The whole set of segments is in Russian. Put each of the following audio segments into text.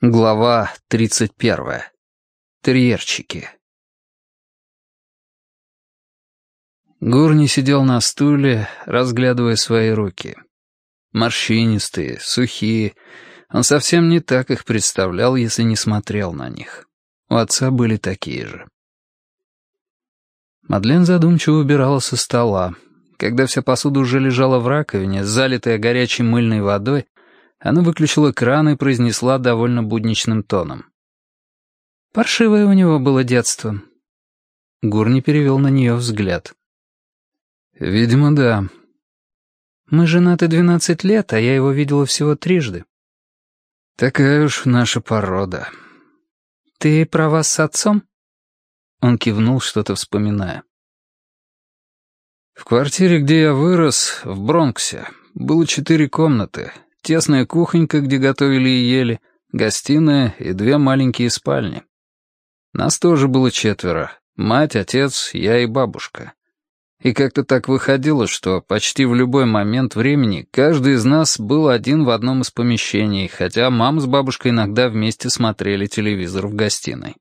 Глава 31. Терьерчики. Гурни сидел на стуле, разглядывая свои руки. Морщинистые, сухие. Он совсем не так их представлял, если не смотрел на них. У отца были такие же. Мадлен задумчиво убирала со стола. Когда вся посуда уже лежала в раковине, залитая горячей мыльной водой, она выключила кран и произнесла довольно будничным тоном. «Паршивое у него было детство». Гурни перевел на нее взгляд. «Видимо, да». «Мы женаты двенадцать лет, а я его видела всего трижды». «Такая уж наша порода». «Ты про вас с отцом?» Он кивнул, что-то вспоминая. «В квартире, где я вырос, в Бронксе, было четыре комнаты, Тесная кухонька, где готовили и ели, гостиная и две маленькие спальни. Нас тоже было четверо. Мать, отец, я и бабушка. И как-то так выходило, что почти в любой момент времени каждый из нас был один в одном из помещений, хотя мама с бабушкой иногда вместе смотрели телевизор в гостиной.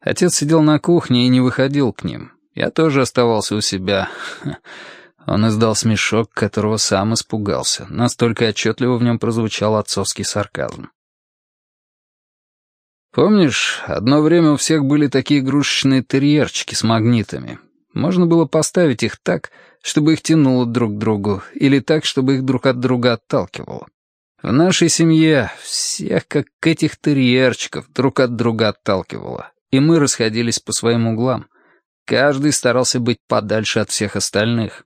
Отец сидел на кухне и не выходил к ним. Я тоже оставался у себя. Он издал смешок, которого сам испугался. Настолько отчетливо в нем прозвучал отцовский сарказм. «Помнишь, одно время у всех были такие игрушечные терьерчики с магнитами. Можно было поставить их так, чтобы их тянуло друг к другу, или так, чтобы их друг от друга отталкивало. В нашей семье всех, как этих терьерчиков, друг от друга отталкивало, и мы расходились по своим углам. Каждый старался быть подальше от всех остальных».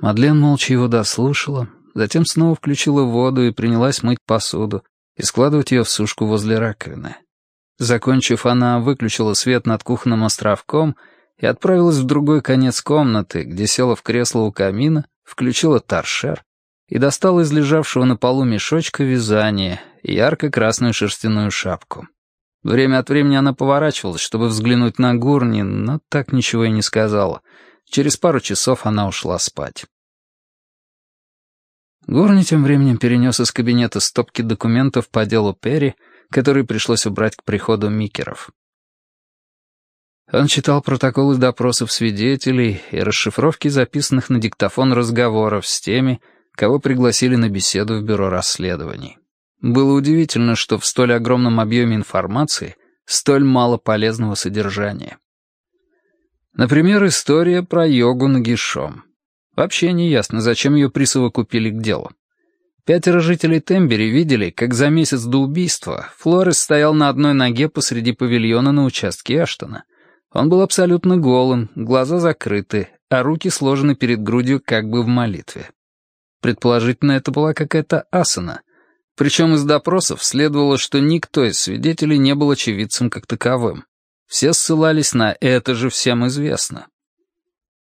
Мадлен молча его дослушала, затем снова включила воду и принялась мыть посуду и складывать ее в сушку возле раковины. Закончив, она выключила свет над кухонным островком и отправилась в другой конец комнаты, где села в кресло у камина, включила торшер и достала из лежавшего на полу мешочка вязание и ярко-красную шерстяную шапку. Время от времени она поворачивалась, чтобы взглянуть на Гурни, но так ничего и не сказала — Через пару часов она ушла спать. Горни тем временем перенес из кабинета стопки документов по делу Перри, которые пришлось убрать к приходу Микеров. Он читал протоколы допросов свидетелей и расшифровки записанных на диктофон разговоров с теми, кого пригласили на беседу в бюро расследований. Было удивительно, что в столь огромном объеме информации столь мало полезного содержания. Например, история про йогу нагишом. Вообще не ясно, зачем ее присовокупили к делу. Пятеро жителей Тембери видели, как за месяц до убийства Флорес стоял на одной ноге посреди павильона на участке Эштона. Он был абсолютно голым, глаза закрыты, а руки сложены перед грудью как бы в молитве. Предположительно, это была какая-то асана. Причем из допросов следовало, что никто из свидетелей не был очевидцем как таковым. Все ссылались на «это же всем известно».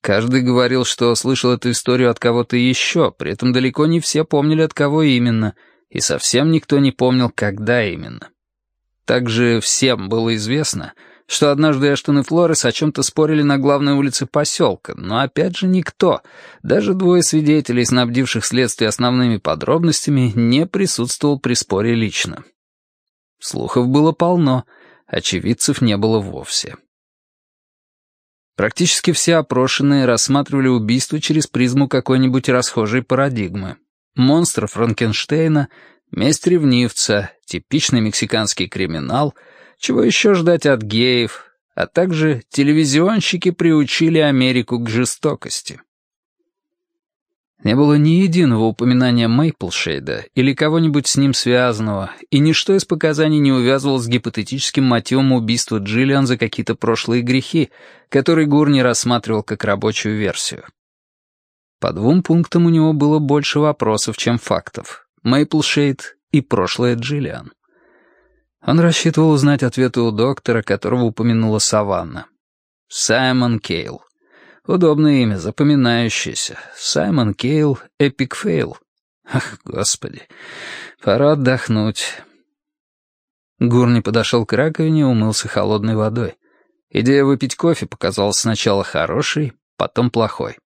Каждый говорил, что слышал эту историю от кого-то еще, при этом далеко не все помнили, от кого именно, и совсем никто не помнил, когда именно. Также всем было известно, что однажды Эштон и Флорес о чем-то спорили на главной улице поселка, но опять же никто, даже двое свидетелей, снабдивших следствие основными подробностями, не присутствовал при споре лично. Слухов было полно — очевидцев не было вовсе. Практически все опрошенные рассматривали убийство через призму какой-нибудь расхожей парадигмы. Монстр Франкенштейна, месть ревнивца, типичный мексиканский криминал, чего еще ждать от геев, а также телевизионщики приучили Америку к жестокости. Не было ни единого упоминания Мейплшейда или кого-нибудь с ним связанного, и ничто из показаний не увязывалось с гипотетическим мотивом убийства Джиллиан за какие-то прошлые грехи, которые Гурни рассматривал как рабочую версию. По двум пунктам у него было больше вопросов, чем фактов. Мейплшейд и прошлое Джиллиан. Он рассчитывал узнать ответы у доктора, которого упомянула Саванна. Саймон Кейл. Удобное имя, запоминающееся. Саймон Кейл, Эпик Фейл. Ах, господи, пора отдохнуть. Гурни подошел к раковине и умылся холодной водой. Идея выпить кофе показалась сначала хорошей, потом плохой.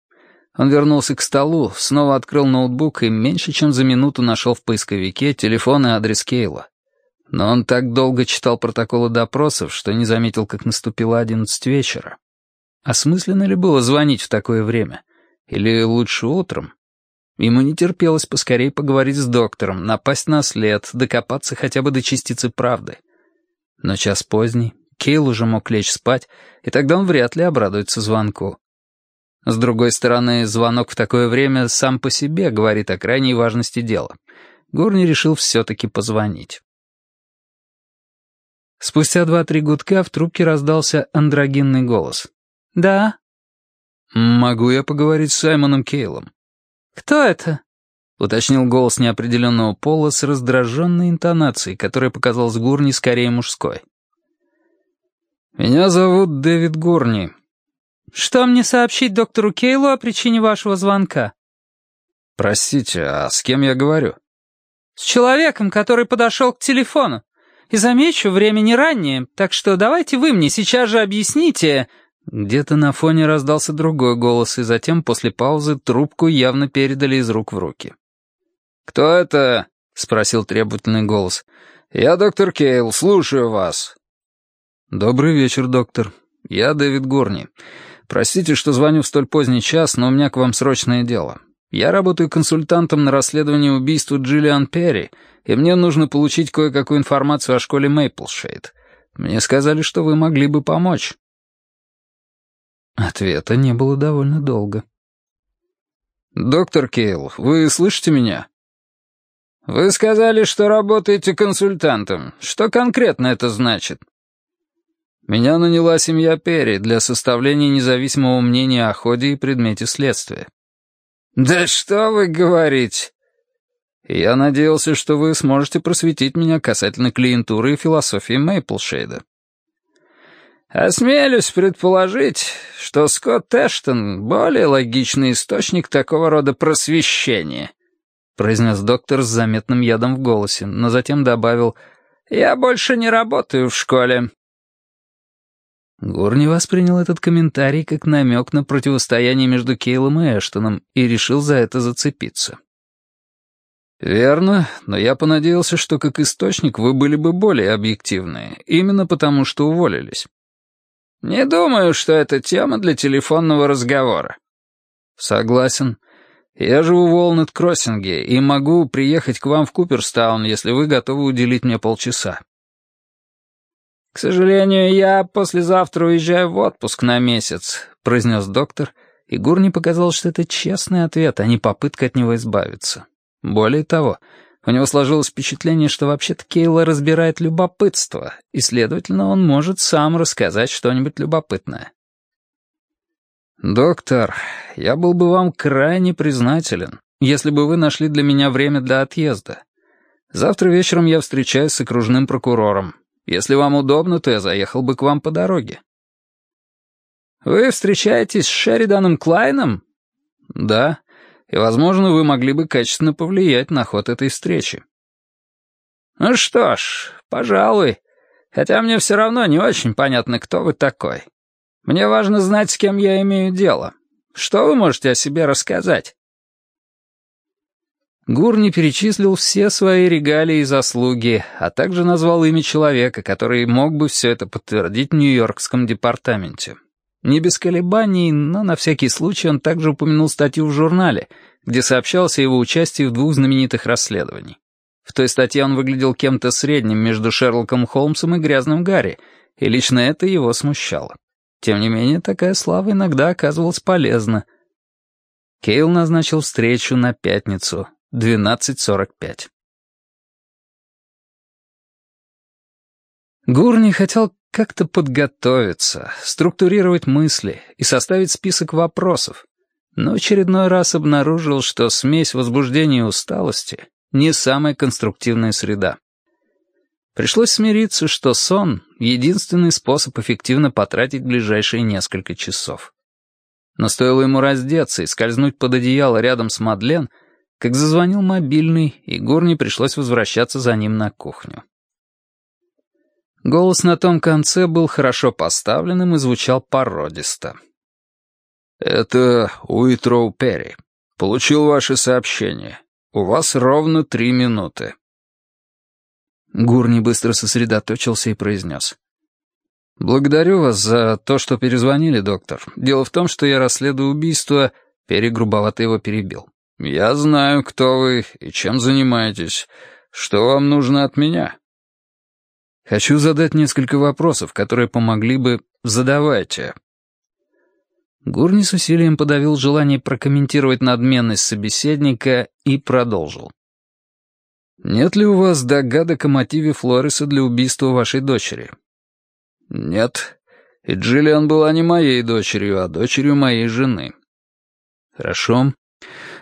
Он вернулся к столу, снова открыл ноутбук и меньше чем за минуту нашел в поисковике телефон и адрес Кейла. Но он так долго читал протоколы допросов, что не заметил, как наступило одиннадцать вечера. Осмысленно ли было звонить в такое время? Или лучше утром? Ему не терпелось поскорее поговорить с доктором, напасть на след, докопаться хотя бы до частицы правды. Но час поздний, Кейл уже мог лечь спать, и тогда он вряд ли обрадуется звонку. С другой стороны, звонок в такое время сам по себе говорит о крайней важности дела. Гурни решил все-таки позвонить. Спустя два-три гудка в трубке раздался андрогинный голос. «Да?» «Могу я поговорить с Саймоном Кейлом?» «Кто это?» — уточнил голос неопределенного пола с раздраженной интонацией, которая показалась Гурни скорее мужской. «Меня зовут Дэвид Гурни». «Что мне сообщить доктору Кейлу о причине вашего звонка?» «Простите, а с кем я говорю?» «С человеком, который подошел к телефону. И замечу, время не раннее, так что давайте вы мне сейчас же объясните...» Где-то на фоне раздался другой голос, и затем, после паузы, трубку явно передали из рук в руки. «Кто это?» — спросил требовательный голос. «Я доктор Кейл, слушаю вас». «Добрый вечер, доктор. Я Дэвид Горни. Простите, что звоню в столь поздний час, но у меня к вам срочное дело. Я работаю консультантом на расследовании убийства Джиллиан Перри, и мне нужно получить кое-какую информацию о школе Мейплшейд. Мне сказали, что вы могли бы помочь». Ответа не было довольно долго. «Доктор Кейл, вы слышите меня?» «Вы сказали, что работаете консультантом. Что конкретно это значит?» «Меня наняла семья Перри для составления независимого мнения о ходе и предмете следствия». «Да что вы говорите?» «Я надеялся, что вы сможете просветить меня касательно клиентуры и философии Мейплшейда». Осмелюсь предположить, что Скотт Эштон — более логичный источник такого рода просвещения», — произнес доктор с заметным ядом в голосе, но затем добавил «Я больше не работаю в школе». Гурни воспринял этот комментарий как намек на противостояние между Кейлом и Эштоном и решил за это зацепиться. «Верно, но я понадеялся, что как источник вы были бы более объективны, именно потому что уволились». «Не думаю, что это тема для телефонного разговора». «Согласен. Я живу в Уолнет-Кроссинге и могу приехать к вам в Куперстаун, если вы готовы уделить мне полчаса». «К сожалению, я послезавтра уезжаю в отпуск на месяц», — произнес доктор, и Гурни показал, что это честный ответ, а не попытка от него избавиться. Более того, у него сложилось впечатление, что вообще-то Кейла разбирает любопытство, и, следовательно, он может сам рассказать что-нибудь любопытное. «Доктор, я был бы вам крайне признателен, если бы вы нашли для меня время для отъезда. Завтра вечером я встречаюсь с окружным прокурором. Если вам удобно, то я заехал бы к вам по дороге». «Вы встречаетесь с Шериданом Клайном?» «Да и, возможно, вы могли бы качественно повлиять на ход этой встречи. Ну что ж, пожалуй, хотя мне все равно не очень понятно, кто вы такой. Мне важно знать, с кем я имею дело. Что вы можете о себе рассказать? Гурни перечислил все свои регалии и заслуги, а также назвал имя человека, который мог бы все это подтвердить в Нью-Йоркском департаменте. Не без колебаний, но на всякий случай он также упомянул статью в журнале, где сообщалось о его участии в двух знаменитых расследованиях. В той статье он выглядел кем-то средним между Шерлоком Холмсом и Грязным Гарри, и лично это его смущало. Тем не менее, такая слава иногда оказывалась полезна. Кейл назначил встречу на пятницу, 12.45. Гурни хотел как-то подготовиться, структурировать мысли и составить список вопросов, но очередной раз обнаружил, что смесь возбуждения и усталости — не самая конструктивная среда. Пришлось смириться, что сон — единственный способ эффективно потратить ближайшие несколько часов. Но стоило ему раздеться и скользнуть под одеяло рядом с Мадлен, как зазвонил мобильный, и Гурни пришлось возвращаться за ним на кухню. Голос на том конце был хорошо поставленным и звучал породисто. «Это Уитроу Перри. Получил ваше сообщение. У вас ровно три минуты». Гурни быстро сосредоточился и произнес. «Благодарю вас за то, что перезвонили, доктор. Дело в том, что я расследую убийство...» Перри грубовато его перебил. «Я знаю, кто вы и чем занимаетесь. Что вам нужно от меня?» «Хочу задать несколько вопросов, которые помогли бы...» «Задавайте», Гурни с усилием подавил желание прокомментировать надменность собеседника и продолжил. «Нет ли у вас догадок о мотиве Флориса для убийства вашей дочери?» «Нет. И Джиллиан была не моей дочерью, а дочерью моей жены». «Хорошо.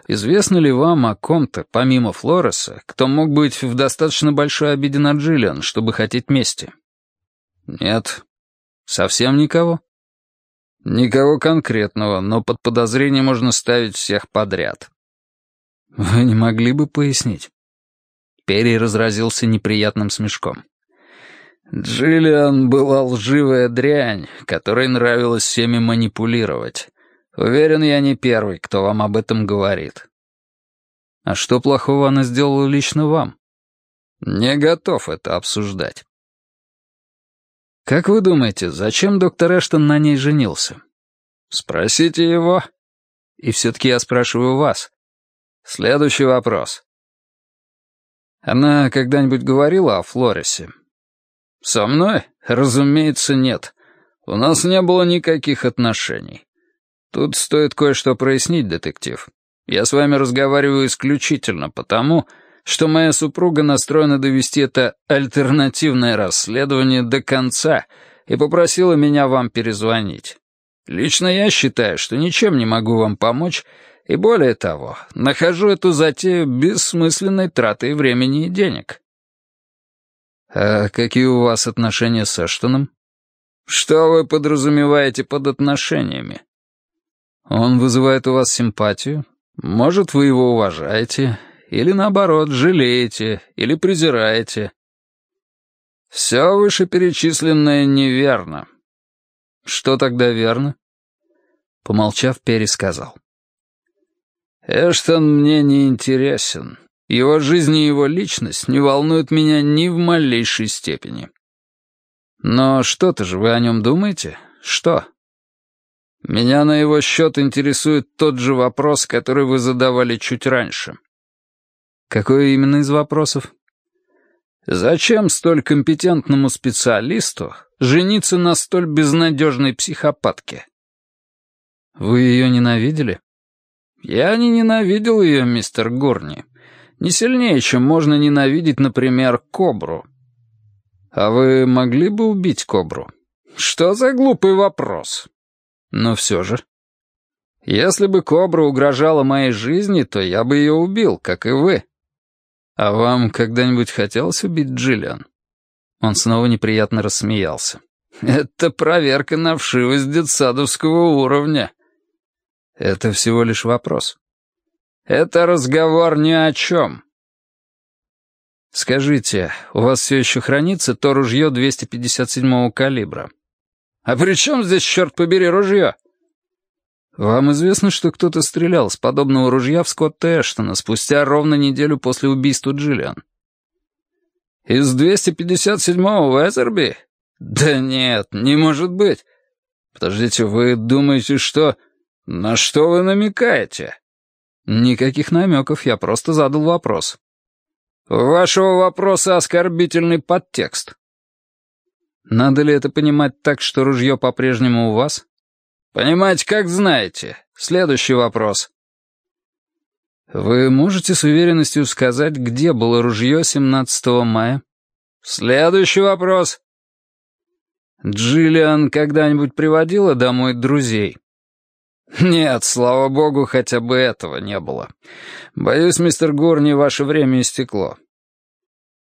Известно ли вам о ком-то, помимо Флореса, кто мог быть в достаточно большой обиде на Джиллиан, чтобы хотеть мести?» «Нет». «Совсем никого?» Никого конкретного, но под подозрение можно ставить всех подряд. Вы не могли бы пояснить? Перри разразился неприятным смешком. Джиллиан была лживая дрянь, которой нравилось всеми манипулировать. Уверен, я не первый, кто вам об этом говорит. А что плохого она сделала лично вам? Не готов это обсуждать. «Как вы думаете, зачем доктор Эштон на ней женился?» «Спросите его». «И все-таки я спрашиваю вас». «Следующий вопрос». «Она когда-нибудь говорила о Флорисе?» «Со мной? Разумеется, нет. У нас не было никаких отношений. Тут стоит кое-что прояснить, детектив. Я с вами разговариваю исключительно потому, что моя супруга настроена довести это альтернативное расследование до конца и попросила меня вам перезвонить. Лично я считаю, что ничем не могу вам помочь, и более того, нахожу эту затею бессмысленной тратой времени и денег. А какие у вас отношения с Эштоном? Что вы подразумеваете под отношениями? Он вызывает у вас симпатию? Может, вы его уважаете, или, наоборот, жалеете или презираете. Все вышеперечисленное неверно. Что тогда верно? Помолчав, пересказал. Эштон мне не интересен. Его жизнь и его личность не волнуют меня ни в малейшей степени. Но что-то же вы о нем думаете? Что? Меня на его счет интересует тот же вопрос, который вы задавали чуть раньше. Какой именно из вопросов? Зачем столь компетентному специалисту жениться на столь безнадежной психопатке? Вы ее ненавидели? Я не ненавидел ее, мистер Горни. Не сильнее, чем можно ненавидеть, например, кобру. А вы могли бы убить кобру? Что за глупый вопрос? Но все же. Если бы кобра угрожала моей жизни, то я бы ее убил, как и вы. «А вам когда-нибудь хотелось убить Джиллиан?» Он снова неприятно рассмеялся. «Это проверка на вшивость детсадовского уровня». «Это всего лишь вопрос». «Это разговор ни о чем». «Скажите, у вас все еще хранится то ружье 257-го калибра?» «А при чем здесь, черт побери, ружье?» «Вам известно, что кто-то стрелял с подобного ружья в Скотта Эштона спустя ровно неделю после убийства Джиллиан?» «Из 257-го Везерби? Да нет, не может быть. Подождите, вы думаете, что... На что вы намекаете?» «Никаких намеков, я просто задал вопрос». «У вашего вопроса оскорбительный подтекст». «Надо ли это понимать так, что ружье по-прежнему у вас?» Понимаете, как знаете. Следующий вопрос. Вы можете с уверенностью сказать, где было ружье 17 мая? Следующий вопрос. Джиллиан когда-нибудь приводила домой друзей? Нет, слава богу, хотя бы этого не было. Боюсь, мистер Горни, ваше время истекло.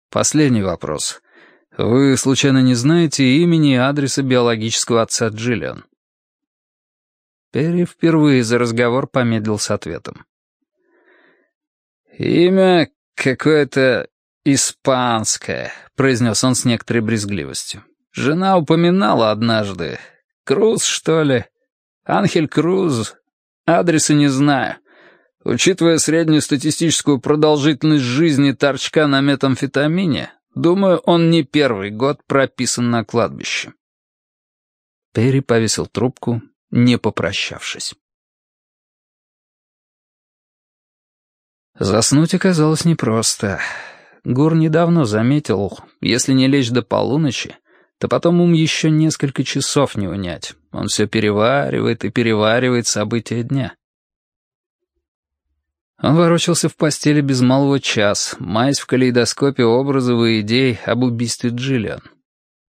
Последний вопрос. Вы случайно не знаете имени и адреса биологического отца Джиллиан? Перри впервые за разговор помедлил с ответом. «Имя какое-то испанское», — произнес он с некоторой брезгливостью. «Жена упоминала однажды. Круз, что ли? Анхель Круз. Адреса не знаю. Учитывая среднюю статистическую продолжительность жизни торчка на метамфетамине, думаю, он не первый год прописан на кладбище». Перри повесил трубку, не попрощавшись. Заснуть оказалось непросто. Гур недавно заметил, если не лечь до полуночи, то потом ум еще несколько часов не унять. Он все переваривает и переваривает события дня. Он ворочался в постели без малого час, маясь в калейдоскопе образов и идей об убийстве Джиллиан.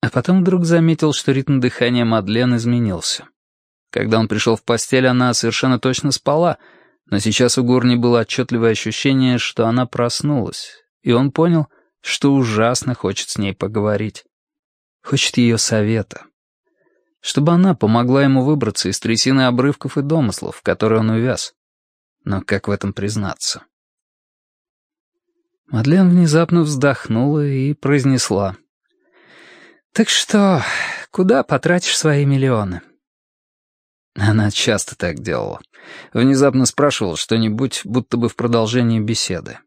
А потом вдруг заметил, что ритм дыхания Мадлен изменился. Когда он пришел в постель, она совершенно точно спала — но сейчас у Горни было отчетливое ощущение, что она проснулась, и он понял, что ужасно хочет с ней поговорить. Хочет ее совета. Чтобы она помогла ему выбраться из трясины обрывков и домыслов, в которые он увяз. Но как в этом признаться? Мадлен внезапно вздохнула и произнесла. «Так что, куда потратишь свои миллионы?» Она часто так делала. Внезапно спрашивала что-нибудь, будто бы в продолжении беседы.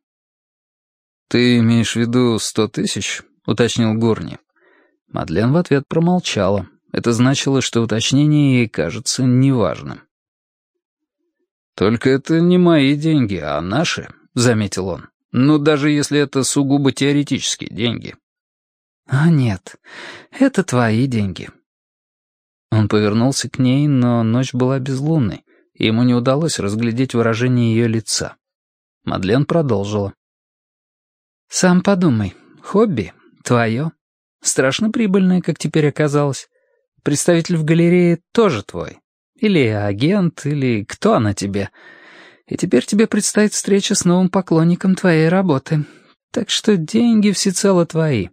«Ты имеешь в виду сто тысяч?» — уточнил Гурни. Мадлен в ответ промолчала. Это значило, что уточнение ей кажется неважным. «Только это не мои деньги, а наши», — заметил он. «Ну, даже если это сугубо теоретические деньги». «А нет, это твои деньги», он повернулся к ней, но ночь была безлунной, и ему не удалось разглядеть выражение ее лица. Мадлен продолжила. «Сам подумай, хобби твое. Страшно прибыльное, как теперь оказалось. Представитель в галерее тоже твой. Или агент, или кто она тебе. И теперь тебе предстоит встреча с новым поклонником твоей работы. Так что деньги всецело твои».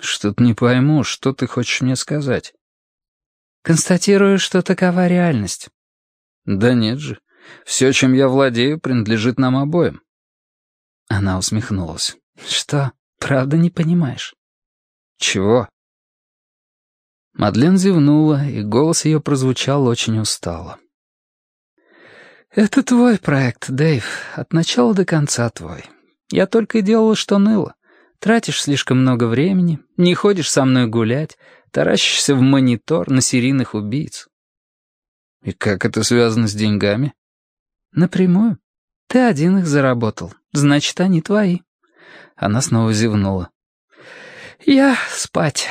«Что-то не пойму, что ты хочешь мне сказать?» Констатирую, что такова реальность. Да нет же. Все, чем я владею, принадлежит нам обоим. Она усмехнулась. Что, правда не понимаешь? Чего? Мадлен зевнула, и голос ее прозвучал очень устало. «Это твой проект, Дэйв, от начала до конца твой. Я только и делала, что ныла. Тратишь слишком много времени, не ходишь со мной гулять, таращишься в монитор на серийных убийц. И как это связано с деньгами? Напрямую. Ты один их заработал, значит, они твои. Она снова зевнула. Я спать.